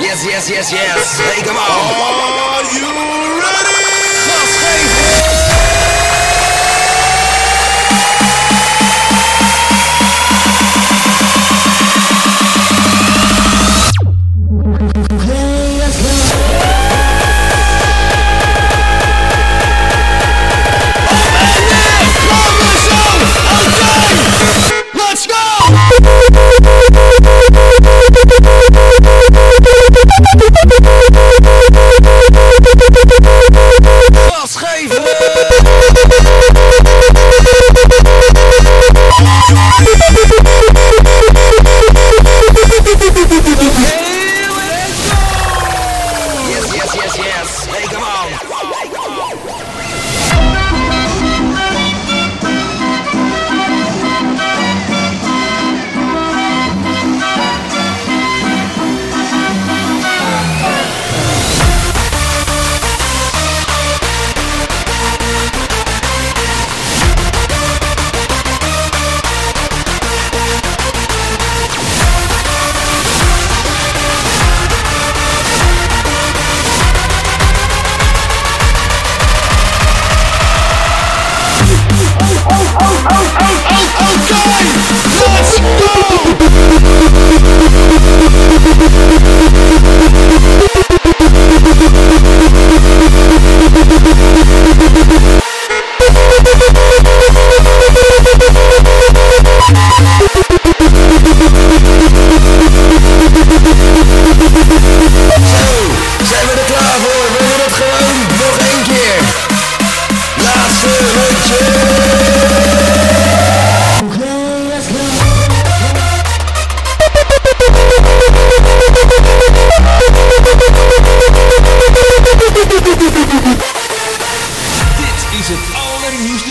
yes, yes, yes, yes. Hey, come on. Are you ready?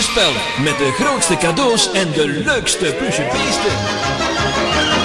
Spel met de grootste cadeaus en de leukste plusje beesten.